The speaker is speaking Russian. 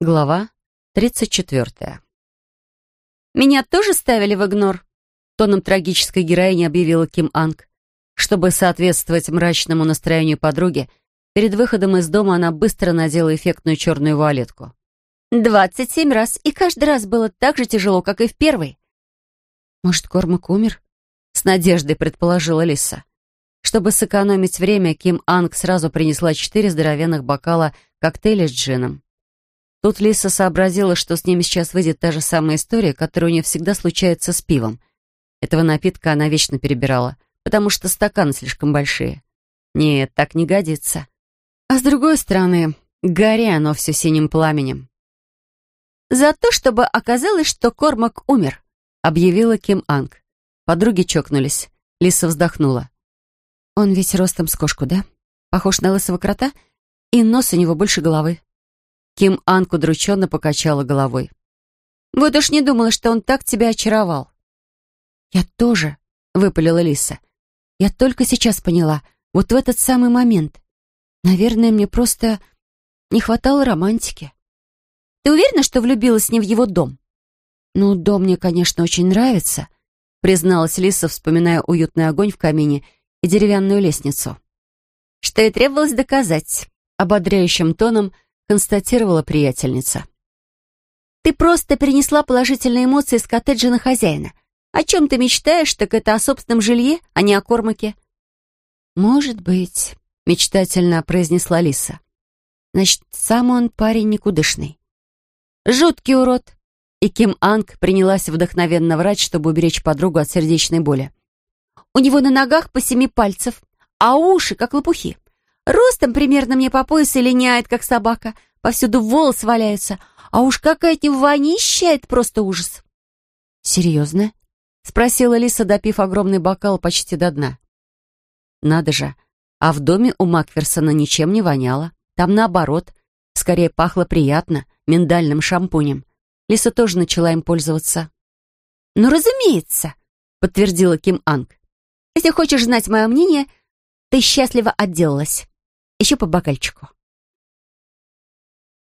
Глава 34. «Меня тоже ставили в игнор?» Тоном трагической героини объявила Ким Анг. Чтобы соответствовать мрачному настроению подруги, перед выходом из дома она быстро надела эффектную черную вуалетку. «Двадцать семь раз, и каждый раз было так же тяжело, как и в первый». «Может, Кормак умер?» С надеждой предположила Лиса. Чтобы сэкономить время, Ким Анг сразу принесла четыре здоровенных бокала коктейля с джином. Тут Лиса сообразила, что с ними сейчас выйдет та же самая история, которая у нее всегда случается с пивом. Этого напитка она вечно перебирала, потому что стаканы слишком большие. Нет, так не годится. А с другой стороны, горе оно все синим пламенем. «За то, чтобы оказалось, что Кормак умер», — объявила Ким Анг. Подруги чокнулись. Лиса вздохнула. «Он ведь ростом с кошку, да? Похож на лысого крота? И нос у него больше головы. Ким Анг удрученно покачала головой. «Вот уж не думала, что он так тебя очаровал». «Я тоже», — выпалила Лиса. «Я только сейчас поняла, вот в этот самый момент. Наверное, мне просто не хватало романтики». «Ты уверена, что влюбилась не в его дом?» «Ну, дом мне, конечно, очень нравится», — призналась Лиса, вспоминая уютный огонь в камине и деревянную лестницу. «Что и требовалось доказать», — ободряющим тоном — констатировала приятельница. «Ты просто перенесла положительные эмоции с коттеджа на хозяина. О чем ты мечтаешь, так это о собственном жилье, а не о кормаке». «Может быть», — мечтательно произнесла Лиса. «Значит, сам он парень никудышный». «Жуткий урод!» И Ким Анг принялась вдохновенно врать, чтобы уберечь подругу от сердечной боли. «У него на ногах по семи пальцев, а уши, как лопухи. Ростом примерно мне по пояс и линяет, как собака. Повсюду волос валяются. А уж какая от него вонища, это просто ужас. «Серьезно?» — спросила Лиса, допив огромный бокал почти до дна. «Надо же, а в доме у Макферсона ничем не воняло. Там наоборот, скорее пахло приятно, миндальным шампунем. Лиса тоже начала им пользоваться». «Ну, разумеется», — подтвердила Ким Анг. «Если хочешь знать мое мнение, ты счастливо отделалась». Еще по бокальчику.